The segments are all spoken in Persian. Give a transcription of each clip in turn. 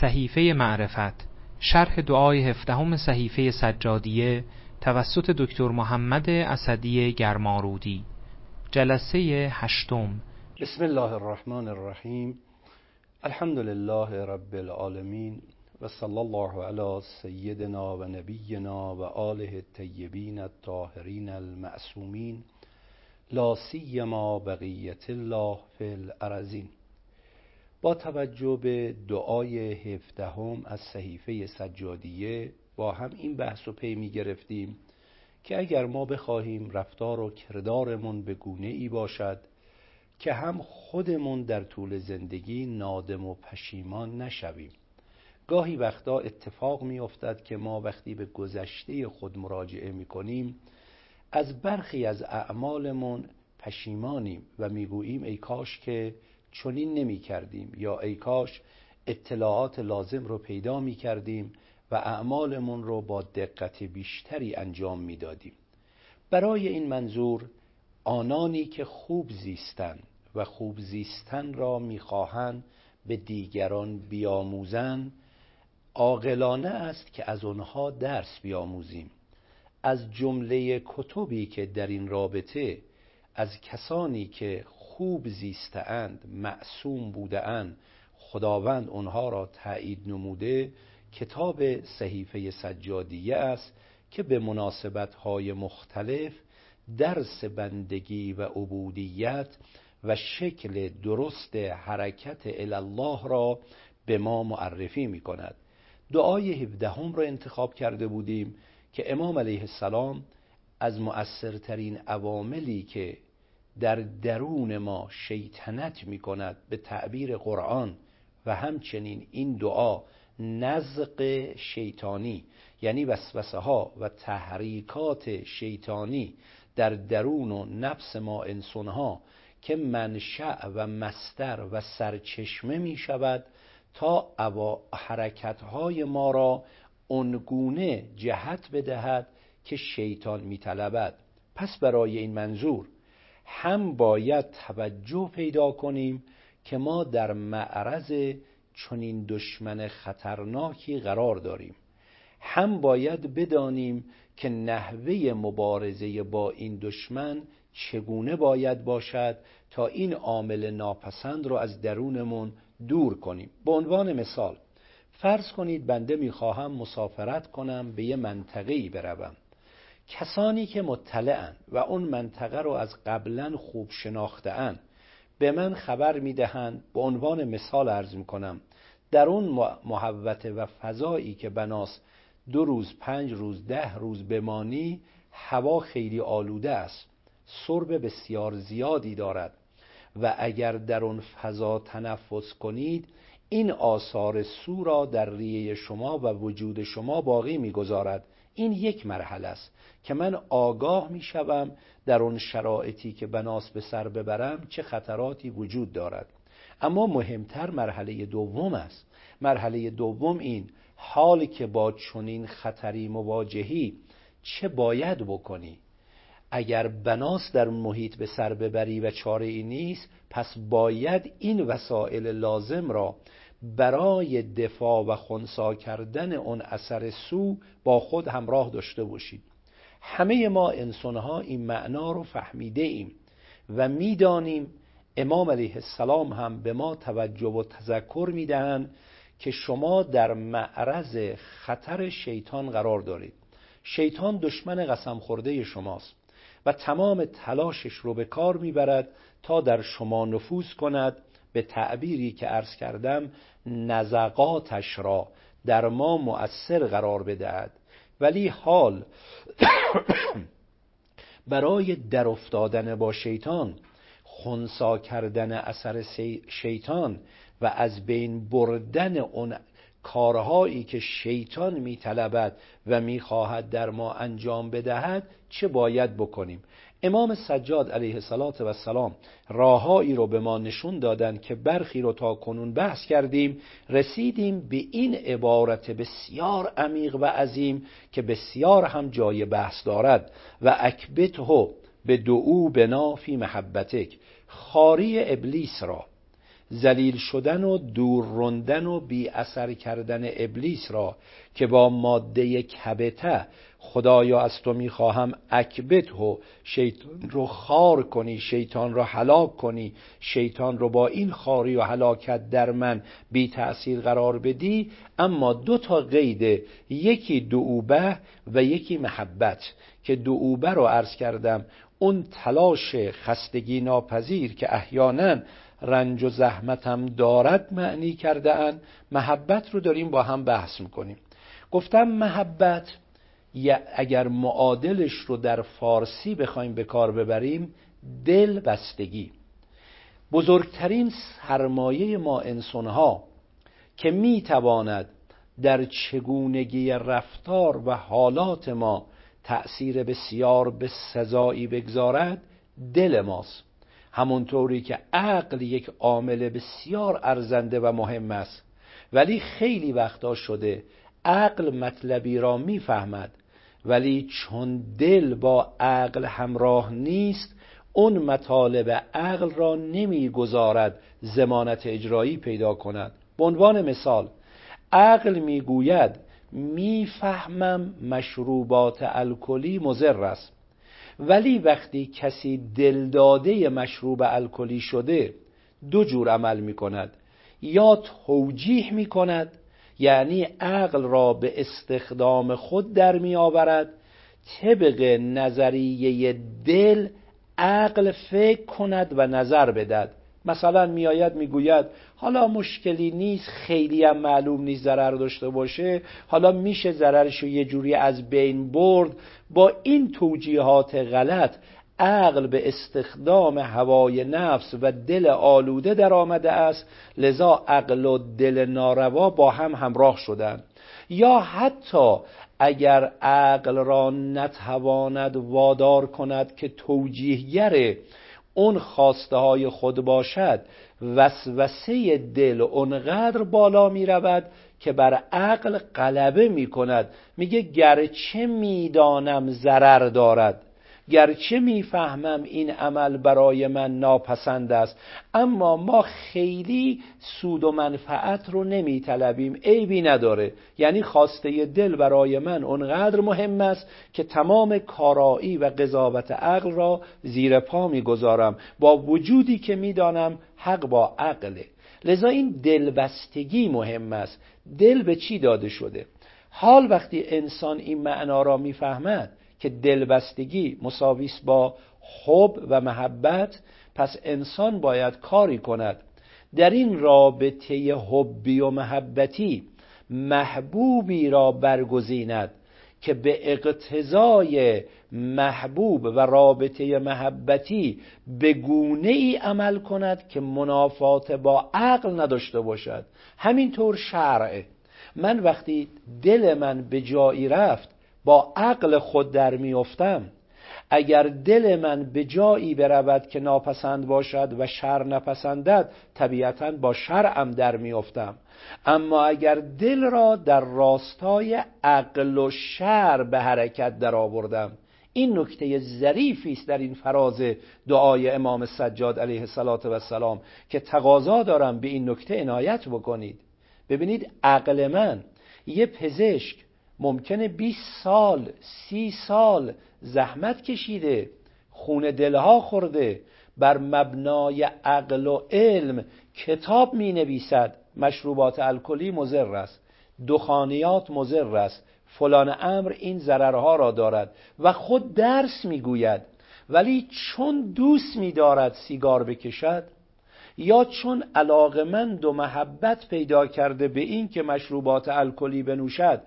صحیفه معرفت شرح دعای هفدهم صحیفه سجادیه توسط دکتر محمد اسدی گرمارودی. جلسه هشتم. بسم الله الرحمن الرحیم. الحمد لله رب العالمین و صلی الله علی سیدنا و نبینا و آله الطیبین الطاهرین المعصومین. لا سیما بقیت الله فی الارزین با توجه به دعای هفدهم از صحیفه سجادیه با هم این بحث و پی می گرفتیم که اگر ما بخواهیم رفتار و کردارمون به گونه ای باشد که هم خودمون در طول زندگی نادم و پشیمان نشویم. گاهی وقتا اتفاق می افتد که ما وقتی به گذشته خود مراجعه می کنیم از برخی از اعمالمون پشیمانیم و می‌گوییم ای کاش که چنین نمی کردیم یا ای کاش اطلاعات لازم رو پیدا می کردیم و اعمالمون رو با دقت بیشتری انجام می دادیم. برای این منظور آنانی که خوب زیستن و خوب زیستن را می‌خواهند به دیگران بیاموزن عاقلانه است که از آنها درس بیاموزیم از جمله کتبی که در این رابطه از کسانی که خوب زیستهاند معصوم بودهاند خداوند اونها را تایید نموده. کتاب صحیفه سجادیه است که به مناسبت های مختلف درس بندگی و عبودیت و شکل درست حرکت الله را به ما معرفی می کند دعای هفدهم را انتخاب کرده بودیم که امام علیه السلام از مؤثرترین عواملی که در درون ما شیطنت می کند به تعبیر قرآن و همچنین این دعا نزق شیطانی یعنی وسوسه ها و تحریکات شیطانی در درون و نفس ما انسان ها که منشأ و مستر و سرچشمه می شود تا حرکت های ما را اونگونه جهت بدهد که شیطان می طلبد. پس برای این منظور هم باید توجه پیدا کنیم که ما در معرض چنین دشمن خطرناکی قرار داریم. هم باید بدانیم که نحوه مبارزه با این دشمن چگونه باید باشد تا این عامل ناپسند رو از درونمون دور کنیم. به عنوان مثال فرض کنید بنده می‌خواهم مسافرت کنم به یه منطقه بروم. کسانی که مطلعن و اون منطقه رو از قبلا خوب شناختهاند به من خبر می‌دهند به عنوان مثال عرض می‌کنم در اون محوته و فضایی که بناس دو روز پنج روز ده روز بمانی هوا خیلی آلوده است سرب بسیار زیادی دارد و اگر در اون فضا تنفس کنید این آثار سو را در ریه شما و وجود شما باقی می‌گذارد. این یک مرحله است که من آگاه می‌شوم در اون شرایطی که بناس به سر ببرم چه خطراتی وجود دارد. اما مهمتر مرحله دوم است. مرحله دوم این حالی که با چنین خطری مواجهی چه باید بکنی؟ اگر بناس در محیط به سر ببری و چاره ای نیست پس باید این وسایل لازم را برای دفاع و خونسا کردن اون اثر سو با خود همراه داشته باشید. همه ما انسان ها این معنا رو فهمیده ایم و می‌دانیم امام علیه السلام هم به ما توجه و تذکر می‌دهند که شما در معرض خطر شیطان قرار دارید. شیطان دشمن قسم خورده شماست و تمام تلاشش رو به کار می‌برد تا در شما نفوذ کند به تعبیری که عرض کردم نزقاتش را در ما مؤثر قرار بدهد. ولی حال برای در افتادن با شیطان خونسا کردن اثر شیطان و از بین بردن اون کارهایی که شیطان میطلبد و می‌خواهد در ما انجام بدهد چه باید بکنیم؟ امام سجاد علیه السلام راههایی رو به ما نشون دادن که برخی رو تا کنون بحث کردیم رسیدیم به این عبارت بسیار عمیق و عظیم که بسیار هم جای بحث دارد. و اکبته به دعو بنا فی محبتک خاری ابلیس را. زلیل شدن و دور روندن و بی اثر کردن ابلیس را که با ماده کبته خدایا از تو می‌خواهم اکبت و شیطان رو خار کنی شیطان رو هلاک کنی شیطان رو با این خاری و هلاکت در من بی تأثیر قرار بدی. اما دو تا قیده یکی دعوبه و یکی محبت که دعوبه رو عرض کردم اون تلاش خستگی ناپذیر که احیانا رنج و زحمتم دارد معنی کرده محبت رو داریم با هم بحث می‌کنیم. گفتم محبت اگر معادلش رو در فارسی بخوایم به کار ببریم دل بستگی. بزرگترین سرمایه ما انسانها که می‌تواند در چگونگی رفتار و حالات ما تأثیر بسیار به سزایی بگذارد دل ماست. همونطوری که عقل یک عامل بسیار ارزنده و مهم است. ولی خیلی وقتا شده عقل مطلبی را می‌فهمد ولی چون دل با عقل همراه نیست اون مطالب عقل را نمی‌گذارد زمانت اجرایی پیدا کند. به عنوان مثال عقل می‌گوید می‌فهمم مشروبات الکلی مضر است. ولی وقتی کسی دلداده مشروب الکلی شده دو جور عمل می کند یا توجیح می کند یعنی عقل را به استخدام خود در می آورد. طبق نظریه دل عقل فکر کند و نظر بدد مثلا میآید می‌گوید حالا مشکلی نیست خیلی هم معلوم نیست ضرر داشته باشه. حالا میشه ضررش رو یه جوری از بین برد. با این توجیهات غلط عقل به استخدام هوای نفس و دل آلوده در آمده است لذا عقل و دل ناروا با هم همراه شدند یا حتی اگر عقل را نتواند وادار کند که توجیهگر اون خواسته های خود باشد وسوسه دل اونقدر بالا می رود که بر عقل غلبه می کند میگه گرچه می‌دانم ضرر دارد. گرچه می‌فهمم این عمل برای من ناپسند است اما ما خیلی سود و منفعت رو نمیطلبیم. عیبی نداره. یعنی خواسته دل برای من اونقدر مهم است که تمام کارایی و قضاوت عقل را زیر پا می‌گذارم. با وجودی که می‌دانم حق با عقله. لذا این دلبستگی مهم است. دل به چی داده شده؟ حال وقتی انسان این معنا را می‌فهمد که دلبستگی مساویس با حب و محبت پس انسان باید کاری کند. در این رابطه حبی و محبتی محبوبی را برگزیند که به اقتضای محبوب و رابطه محبتی به گونه ای عمل کند که منافات با عقل نداشته باشد. همینطور شرعه من وقتی دل من به جایی رفت با عقل خود در میافتم. اگر دل من به جایی برود که ناپسند باشد و شر نپسندد طبیعتا با شرعم در میافتم. اما اگر دل را در راستای عقل و شر به حرکت در آوردم این نکته ظریفی است در این فراز دعای امام سجاد علیه السلام که تقاضا دارم به این نکته عنایت بکنید. ببینید عقل من یه پزشک ممکنه 20 سال سی سال زحمت کشیده خون دلها خورده. بر مبنای عقل و علم کتاب می نویسد مشروبات الکلی مضر است. دخانیات مضر است. فلان امر این ضررها را دارد و خود درس می‌گوید. ولی چون دوست میدارد سیگار بکشد یا چون علاقمند و محبت پیدا کرده به این که مشروبات الکلی بنوشد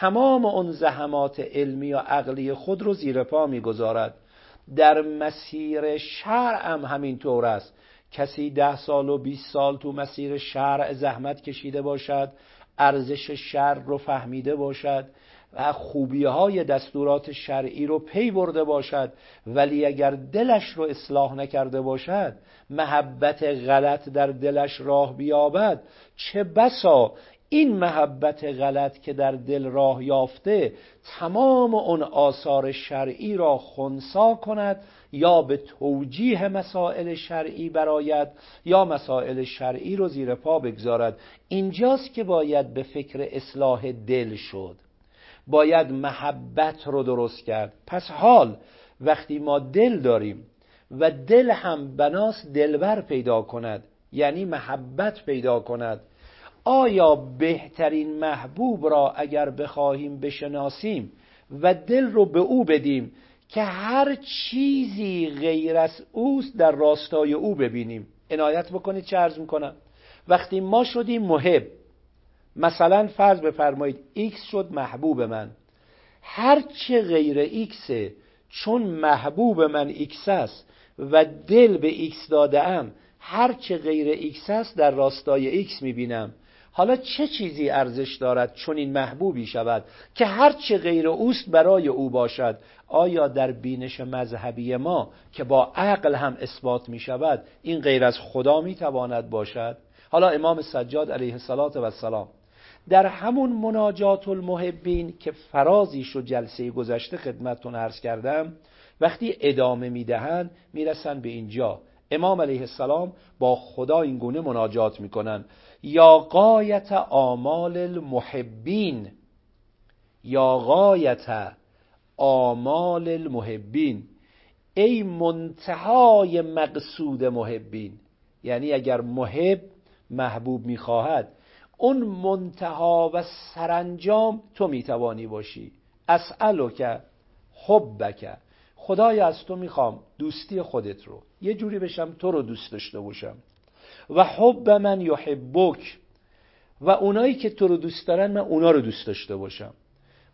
تمام اون زحمات علمی و عقلی خود رو زیر پا می‌گذارد. در مسیر شرع هم همینطور است. کسی ده سال و 20 سال تو مسیر شرع زحمت کشیده باشد ارزش شرع رو فهمیده باشد و خوبی های دستورات شرعی رو پی برده باشد. ولی اگر دلش رو اصلاح نکرده باشد محبت غلط در دلش راه بیابد. چه بسا این محبت غلط که در دل راه یافته تمام اون آثار شرعی را خونسا کند یا به توجیه مسائل شرعی براید یا مسائل شرعی رو زیر پا بگذارد. اینجاست که باید به فکر اصلاح دل شد. باید محبت رو درست کرد. پس حال وقتی ما دل داریم و دل هم بناس دلبر پیدا کند یعنی محبت پیدا کند آیا بهترین محبوب را اگر بخواهیم بشناسیم و دل رو به او بدیم که هر چیزی غیر از اوست در راستای او ببینیم؟ عنایت بکنید چه عرض می‌کنم؟ وقتی ما شدیم محب مثلا فرض بفرمایید X شد محبوب من. هر چه غیر X ه چون محبوب من X است و دل به X داده ام هر چه غیر X است در راستای X می‌بینم. حالا چه چیزی ارزش دارد چون این محبوبی شود که هر چه غیر اوست برای او باشد؟ آیا در بینش مذهبی ما که با عقل هم اثبات می شود این غیر از خدا می تواند باشد؟ حالا امام سجاد علیه السلام در همون مناجات المحبین که فرازیش و جلسه گذشته خدمتتون عرض کردم وقتی ادامه می‌دهند می‌رسن به اینجا. امام علیه السلام با خدا این گونه مناجات می‌کنن. یا قایت آمال المحبین. یا غایت آمال المحبین. ای منتهای مقصود محبین. یعنی اگر محب محبوب می‌خواهد اون منتها و سرانجام تو می‌توانی باشی. اسالو که حبک. خدای از تو می‌خوام دوستی خودت رو. یه جوری بشم تو رو دوست داشته باشم. و حب من یحبک. و اونایی که تو رو دوست دارن من اونا رو دوست داشته باشم.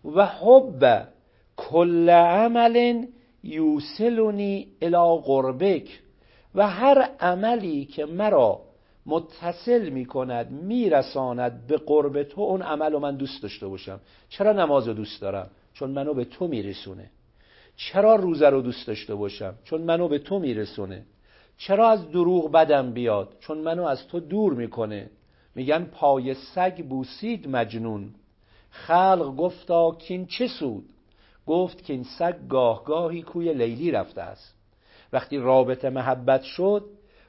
و حب کل عمل یوسلونی الی قربک. و هر عملی که مرا متصل می کند میرساند به قرب تو اون عمل رو من دوست داشته باشم. چرا نماز رو دوست دارم؟ چون منو به تو میرسونه. چرا روزه رو دوست داشته باشم؟ چون منو به تو میرسونه. چرا از دروغ بدم بیاد؟ چون منو از تو دور می‌کنه. میگن پای سگ بوسید مجنون. خلق گفتا کین چه سود؟ گفت که این سگ گاهگاهی کوی لیلی رفته است. وقتی رابطه محبت شد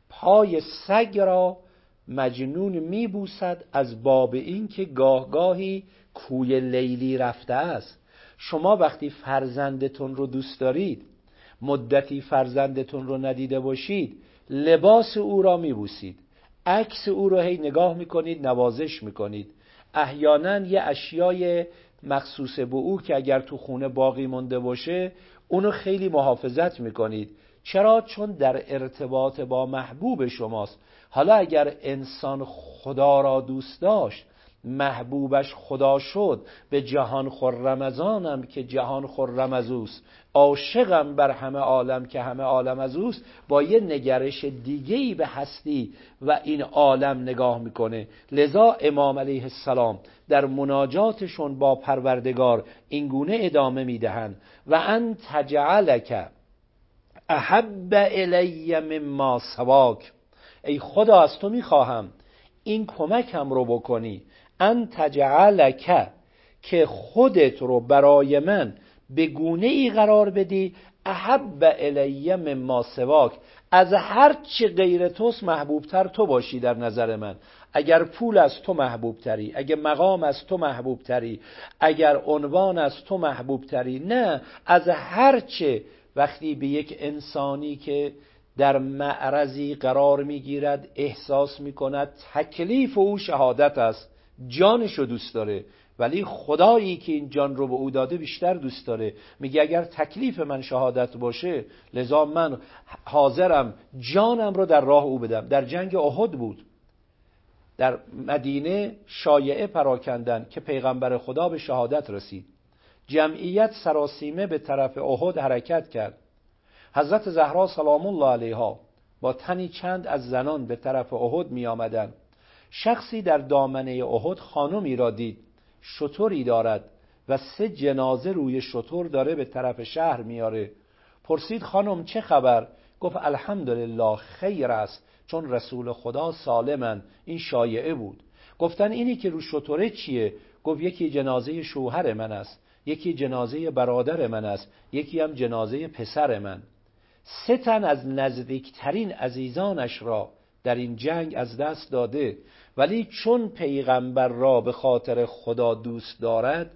پای سگ را مجنون میبوسد از باب این که گاهگاهی کوی لیلی رفته است. شما وقتی فرزندتون رو دوست دارید مدتی فرزندتون رو ندیده باشید لباس او را میبوسید. عکس او رو هی نگاه می‌کنید نوازش می‌کنید. احیانا یه اشیای مخصوص به او که اگر تو خونه باقی مونده باشه اونو خیلی محافظت می‌کنید. چرا؟ چون در ارتباط با محبوب شماست. حالا اگر انسان خدا را دوست داشت محبوبش خدا شد. به جهان آنم که جهان خرم از اوست عاشقم بر همه عالم که همه عالم از اوست. با یه نگرش دیگهی به هستی و این عالم نگاه می‌کنه. لذا امام علیه السلام در مناجاتشون با پروردگار اینگونه ادامه می‌دهند. و ان تجعلک احب الی مما سواک. ای خدا از تو می‌خواهم. این کمکم رو بکنی. ان تجعلک که خودت رو برای من به گونه ای قرار بدی احب الی مما سواک. از هر چه غیر توست محبوبتر تو باشی در نظر من. اگر پول از تو محبوب تری اگر مقام از تو محبوب تری اگر عنوان از تو محبوب تری نه. از هر چه وقتی به یک انسانی که در معرضی قرار می‌گیرد احساس می‌کند تکلیف او شهادت است. جانش رو دوست داره ولی خدایی که این جان رو به او داده بیشتر دوست داره. میگه اگر تکلیف من شهادت باشه لذا من حاضرم جانم رو در راه او بدم. در جنگ احد بود. در مدینه شایعه پراکندن که پیغمبر خدا به شهادت رسید. جمعیت سراسیمه به طرف احد حرکت کرد. حضرت زهرا سلام الله علیها با تنی چند از زنان به طرف احد می آمدن. شخصی در دامنه احد خانمی را دید. شطوری دارد و سه جنازه روی شطور داره به طرف شهر میاره. پرسید خانم چه خبر؟ گفت الحمدلله خیر است چون رسول خدا سالمن. این شایعه بود. گفتن اینی که رو شطوره چیه؟ گفت یکی جنازه شوهر من است یکی جنازه برادر من است یکی هم جنازه پسر من. سه تن از نزدیکترین عزیزانش را در این جنگ از دست داده. ولی چون پیغمبر را به خاطر خدا دوست دارد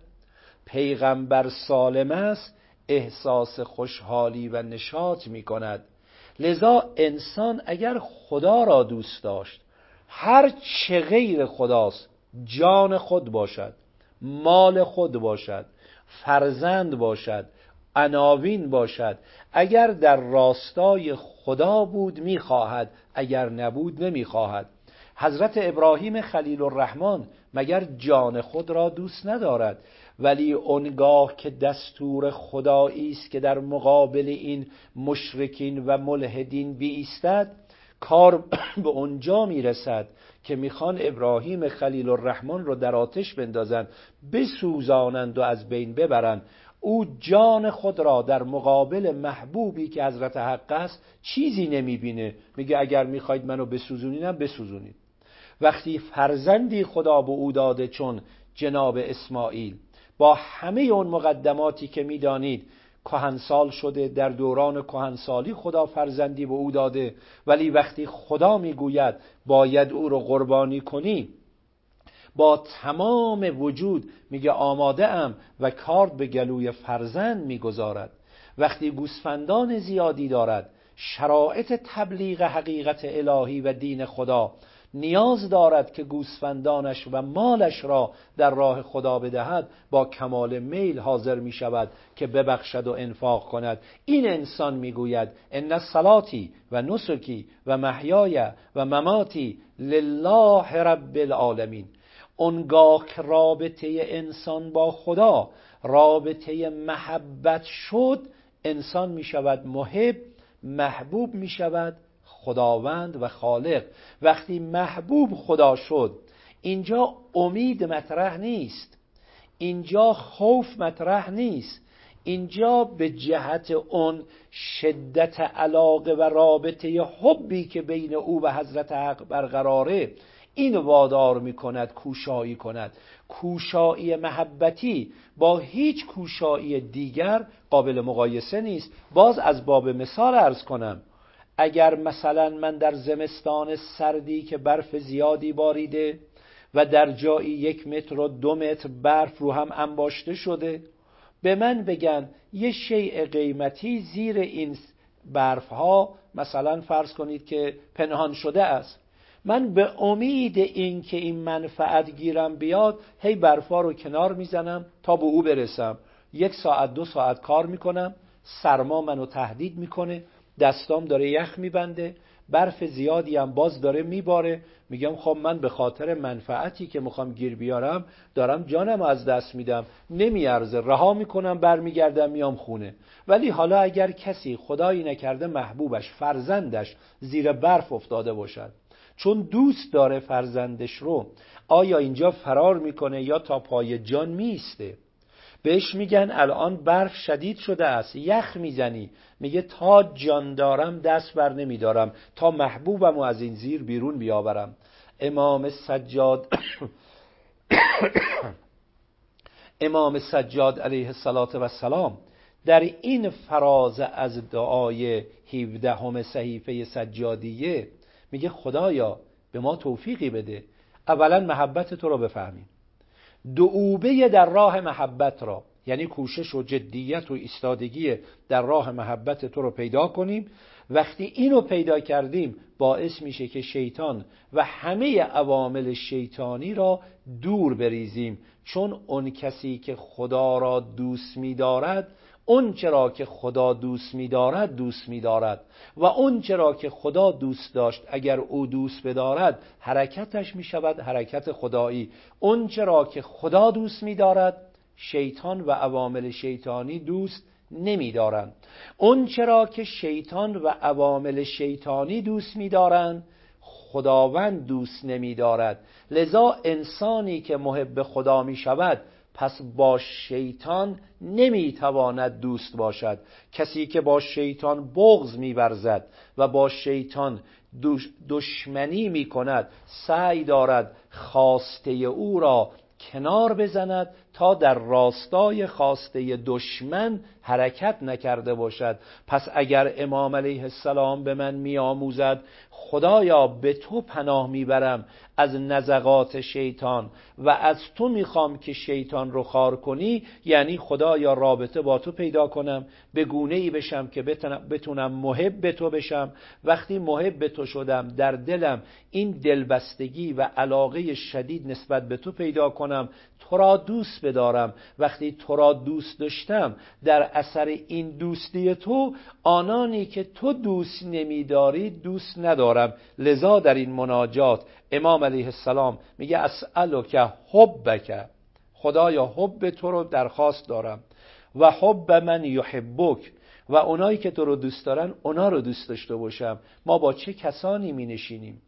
پیغمبر سالم است احساس خوشحالی و نشاط می کند. لذا انسان اگر خدا را دوست داشت هر چه غیر خداست جان خود باشد مال خود باشد فرزند باشد عناوین باشد. اگر در راستای خدا بود می‌خواهد. اگر نبود نمی‌خواهد. حضرت ابراهیم خلیل الرحمن مگر جان خود را دوست ندارد؟ ولی اونگاه که دستور خدایی است که در مقابل این مشرکین و ملحدین بیستد کار به اونجا می‌رسد که می‌خوان ابراهیم خلیل الرحمن رو در آتش بندازند بسوزانند و از بین ببرند. او جان خود را در مقابل محبوبی که حضرت حق است چیزی نمی‌بینه. میگه اگر می‌خواید منو بسوزونینم بسوزونید وقتی فرزندی خدا به او داده چون جناب اسماعیل با همه اون مقدماتی که می‌دانید کهنسال شده در دوران کهنسالی خدا فرزندی به او داده ولی وقتی خدا می‌گوید باید او رو قربانی کنی با تمام وجود میگه آماده ام و کارد به گلوی فرزند می‌گذارد. وقتی گوسفندان زیادی دارد شرایط تبلیغ حقیقت الهی و دین خدا نیاز دارد که گوسفندانش و مالش را در راه خدا بدهد با کمال میل حاضر می شود که ببخشد و انفاق کند. این انسان می‌گوید ان صلاتی و نسکی و محیای و مماتی لله رب العالمین. اونگاه که رابطه انسان با خدا رابطه محبت شد انسان می شود محب محبوب می شود خداوند و خالق. وقتی محبوب خدا شد اینجا امید مطرح نیست اینجا خوف مطرح نیست اینجا به جهت اون شدت علاقه و رابطه حبی که بین او و حضرت حق برقراره این وادار می کند کوشایی کند. کوشایی محبتی با هیچ کوشایی دیگر قابل مقایسه نیست. باز از باب مثال ارز کنم. اگر مثلا من در زمستان سردی که برف زیادی باریده و در جایی یک متر و دو متر برف رو هم انباشته شده به من بگن یه شیء قیمتی زیر این برف ها مثلا فرض کنید که پنهان شده است. من به امید این که این منفعت گیرم بیاد هی برفا رو کنار می‌زنم تا به او برسم. یک ساعت دو ساعت کار می‌کنم سرما منو تهدید می‌کنه دستام داره یخ میبنده برف زیادی هم باز داره میباره. میگم خب من به خاطر منفعتی که می‌خوام گیر بیارم دارم جانم از دست میدم. نمیارزه. رها می‌کنم برمیگردم میام خونه. ولی حالا اگر کسی خدایی نکرده محبوبش فرزندش زیر برف افتاده باشد. چون دوست داره فرزندش رو آیا اینجا فرار می‌کنه یا تا پای جان میسته بهش میگن الان برف شدید شده است یخ می‌زنی. میگه تا جان دارم دست بر نمیدارم تا محبوبم و از این زیر بیرون بیاورم. امام سجاد امام سجاد علیه السلام در این فراز از دعای 17 همه صحیفه سجادیه میگه خدایا به ما توفیقی بده. اولا محبت تو رو بفهمیم. دعوبه در راه محبت را یعنی کوشش و جدیت و ایستادگی در راه محبت تو رو پیدا کنیم. وقتی اینو پیدا کردیم باعث میشه که شیطان و همه عوامل شیطانی را دور بریزیم. چون اون کسی که خدا را دوست میدارد اون چرا که خدا دوست می‌دارد دوست می‌دارد. و اون چرا که خدا دوست داشت اگر او دوست بدارد حرکتش می شود حرکت خدایی. اون چرا که خدا دوست می‌دارد شیطان و عوامل شیطانی دوست نمی‌دارند. اون چرا که شیطان و عوامل شیطانی دوست می‌دارند خداوند دوست نمی‌دارد. لذا انسانی که محب خدا می شود پس با شیطان نمی‌تواند دوست باشد. کسی که با شیطان بغض میورزد و با شیطان دشمنی می کند سعی دارد خواسته او را کنار بزند تا در راستای خواسته دشمن حرکت نکرده باشد. پس اگر امام علیه السلام به من میآموزد خدایا به تو پناه می‌برم از نزغات شیطان و از تو می‌خوام که شیطان رو خار کنی یعنی خدایا رابطه با تو پیدا کنم به گونه ای بشم که بتونم محب به تو بشم. وقتی محب به تو شدم در دلم این دلبستگی و علاقه شدید نسبت به تو پیدا کنم. تو را دوست بدارم. وقتی تو را دوست داشتم در اثر این دوستی تو آنانی که تو دوست نمیداری دوست ندارم. لذا در این مناجات امام علیه السلام میگه اسالو که حبک. خدایا حب تو رو درخواست دارم. و حب من یحبک. و اونایی که تو رو دوست دارن اونا رو دوست داشته باشم. ما با چه کسانی می نشینیم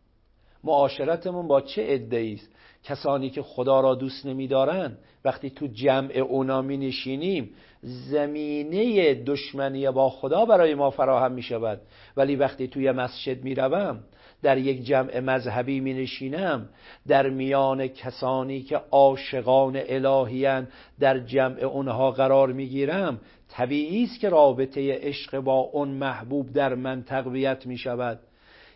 معاشرتمون با چه ادعی است؟ کسانی که خدا را دوست نمیدارن وقتی تو جمع اونا می نشینیم زمینه دشمنی با خدا برای ما فراهم می شود ولی وقتی توی مسجد می روم در یک جمع مذهبی می نشینم در میان کسانی که عاشقان الهیان در جمع اونها قرار می گیرم طبیعی است که رابطه عشق با اون محبوب در من تقویت می شود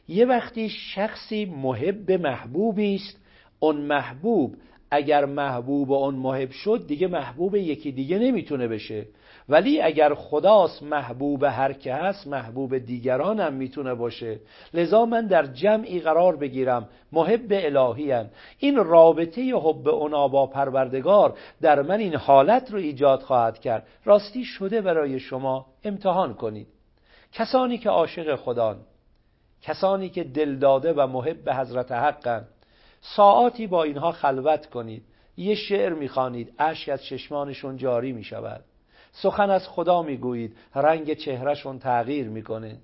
یه وقتی شخصی محب محبوبی است اون محبوب اگر محبوب اون محب شد دیگه محبوب یکی دیگه نمی‌تونه بشه. ولی اگر خداست محبوب هر که هست محبوب دیگران هم می‌تونه باشه. لذا من در جمعی قرار بگیرم محب الهی این رابطه حب اونا با پروردگار در من این حالت رو ایجاد خواهد کرد. راستی شده برای شما امتحان کنید. کسانی که عاشق خدان. کسانی که دلداده و محب حضرت حقن ساعاتی با اینها خلوت کنید. یه شعر می‌خوانید اشک از چشمانشون جاری می‌شود. سخن از خدا می‌گویید رنگ چهرهشون تغییر می‌کنه.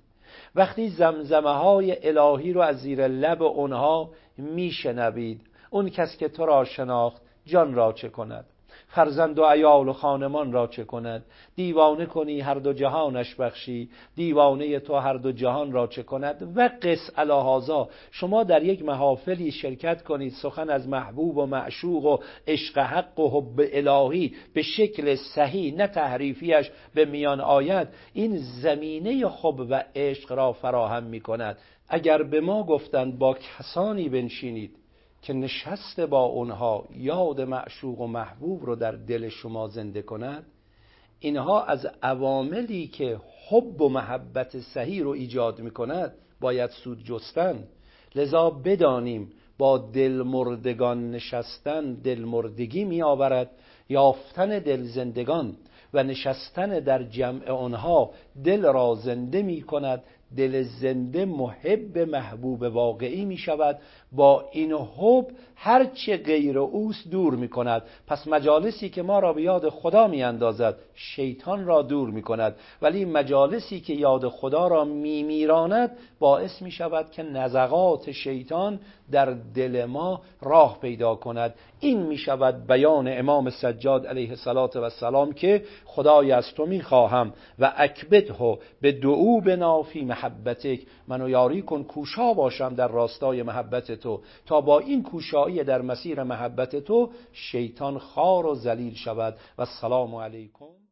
وقتی زمزمه های الهی رو از زیر لب اونها میشنوید اون کس که تو را شناخت جان را چه کند؟ فرزند و ایال و خانمان را چه کند؟ دیوانه کنی هر دو جهانش بخشی. دیوانه تو هر دو جهان را چه کند؟ و قص الهازا شما در یک محافلی شرکت کنید. سخن از محبوب و معشوق و عشق حق و حب الهی به شکل صحیح نه تحریفیش به میان آید. این زمینه حب و عشق را فراهم می کند اگر به ما گفتند با کسانی بنشینید که نشسته با اونها یاد معشوق و محبوب رو در دل شما زنده کند اینها از عواملی که حب و محبت صحیح رو ایجاد می کند باید سود جستن. لذا بدانیم با دل مردگان نشستن دل مردگی می آورد یافتن دل زندگان و نشستن در جمع آنها دل را زنده می کند دل زنده محب محبوب واقعی می شود با این حب هرچه غیر اوست دور می کند پس مجالسی که ما را به یاد خدا می اندازد شیطان را دور می کند ولی مجالسی که یاد خدا را می میراند باعث می شود که نزغات شیطان در دل ما راه پیدا کند. این می شود بیان امام سجاد علیه السلام که خدای از تو می خواهم و اکبده به دعو بنافی محبتک. منو یاری کن کوشا باشم در راستای محبت تو. تا با این کوشایی در مسیر محبت تو شیطان خار و ذلیل شود. و السلام علیکم.